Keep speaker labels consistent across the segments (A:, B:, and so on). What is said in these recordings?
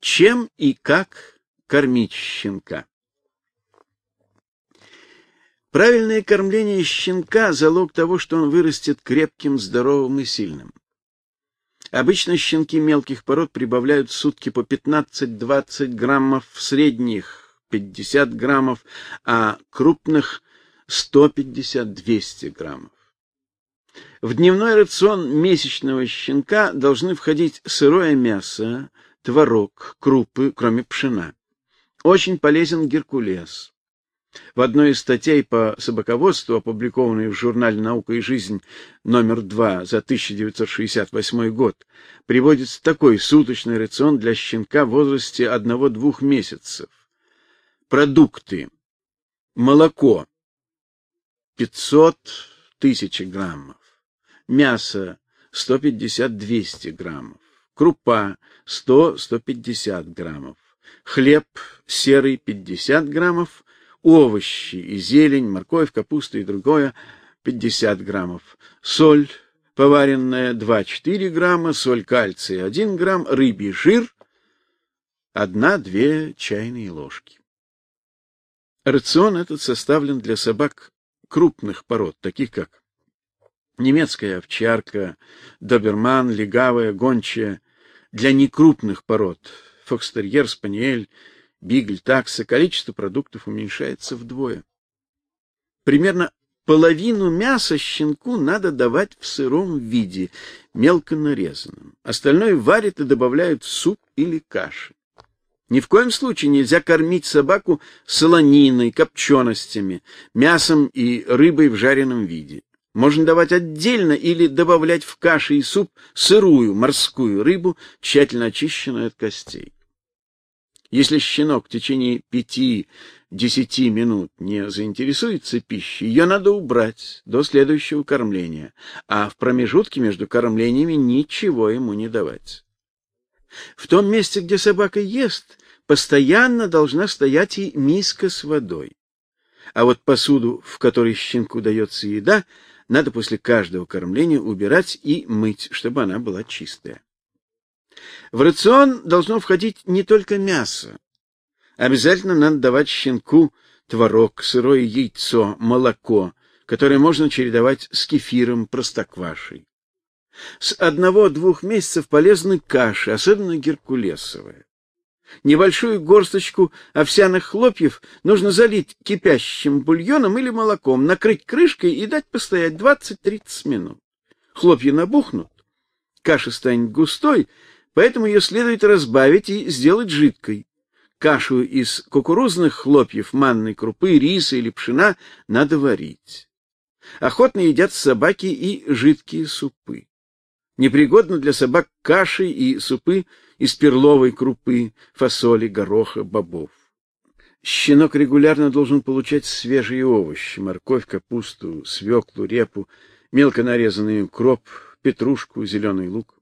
A: Чем и как кормить щенка? Правильное кормление щенка залог того, что он вырастет крепким, здоровым и сильным. Обычно щенки мелких пород прибавляют в сутки по 15-20 граммов, в средних 50 граммов, а крупных 150-200 граммов. В дневной рацион месячного щенка должны входить сырое мясо, творог, крупы, кроме пшена. Очень полезен геркулес. В одной из статей по собаководству, опубликованной в журнале «Наука и жизнь» номер 2 за 1968 год, приводится такой суточный рацион для щенка в возрасте 1-2 месяцев. Продукты. Молоко 500 тысяч граммов. Мясо 150-200 граммов. Крупа 100-150 граммов. Хлеб серый 50 граммов овощи и зелень, морковь, капуста и другое 50 граммов, соль поваренная 2-4 грамма, соль кальция 1 грамм, рыбий жир 1-2 чайные ложки. Рацион этот составлен для собак крупных пород, таких как немецкая овчарка, доберман, легавая, гончая, для некрупных пород фокстерьер, спаниель, бигль, такса, количество продуктов уменьшается вдвое. Примерно половину мяса щенку надо давать в сыром виде, мелко нарезанном. Остальное варят и добавляют в суп или каши. Ни в коем случае нельзя кормить собаку солониной, копченостями, мясом и рыбой в жареном виде. Можно давать отдельно или добавлять в каши и суп сырую морскую рыбу, тщательно очищенную от костей. Если щенок в течение пяти-десяти минут не заинтересуется пищей, ее надо убрать до следующего кормления, а в промежутке между кормлениями ничего ему не давать. В том месте, где собака ест, постоянно должна стоять и миска с водой. А вот посуду, в которой щенку дается еда, надо после каждого кормления убирать и мыть, чтобы она была чистая. В рацион должно входить не только мясо. Обязательно надо давать щенку творог, сырое яйцо, молоко, которое можно чередовать с кефиром, простоквашей. С одного-двух месяцев полезны каши, особенно геркулесовые. Небольшую горсточку овсяных хлопьев нужно залить кипящим бульоном или молоком, накрыть крышкой и дать постоять 20-30 минут. Хлопья набухнут, каша станет густой, поэтому ее следует разбавить и сделать жидкой. Кашу из кукурузных хлопьев, манной крупы, риса или пшена надо варить. Охотно едят собаки и жидкие супы. Непригодно для собак каши и супы из перловой крупы, фасоли, гороха, бобов. Щенок регулярно должен получать свежие овощи: морковь, капусту, свеклу, репу, мелко нарезанный укроп, петрушку, зеленый лук.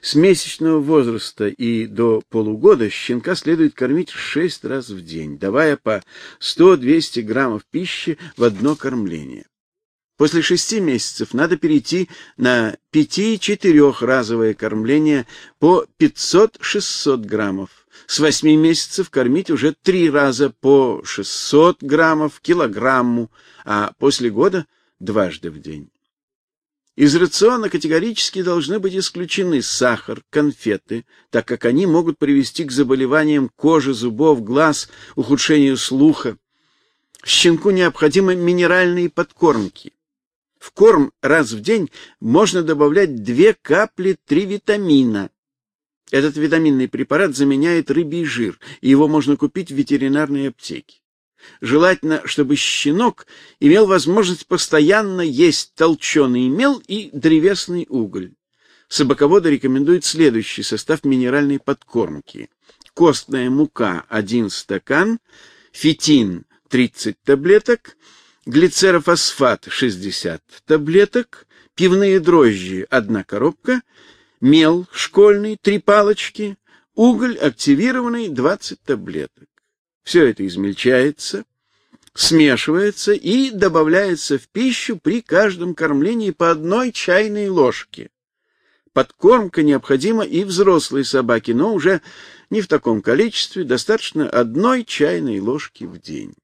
A: С месячного возраста и до полугода щенка следует кормить шесть раз в день, давая по 100-200 граммов пищи в одно кормление. После шести месяцев надо перейти на пяти-четырехразовое кормление по 500-600 граммов. С восьми месяцев кормить уже три раза по 600 граммов килограмму, а после года дважды в день. Из рациона категорически должны быть исключены сахар, конфеты, так как они могут привести к заболеваниям кожи, зубов, глаз, ухудшению слуха. Щенку необходимы минеральные подкормки. В корм раз в день можно добавлять две капли тривитамина. Этот витаминный препарат заменяет рыбий жир, и его можно купить в ветеринарной аптеке. Желательно, чтобы щенок имел возможность постоянно есть толченый мел и древесный уголь. Собаководы рекомендуют следующий состав минеральной подкормки: костная мука 1 стакан, фитин 30 таблеток, глицерофосфат 60 таблеток, пивные дрожжи 1 коробка, мел школьный 3 палочки, уголь активированный 20 таблеток. Все это измельчается, смешивается и добавляется в пищу при каждом кормлении по одной чайной ложке. Подкормка необходима и взрослой собаке, но уже не в таком количестве, достаточно одной чайной ложки в день.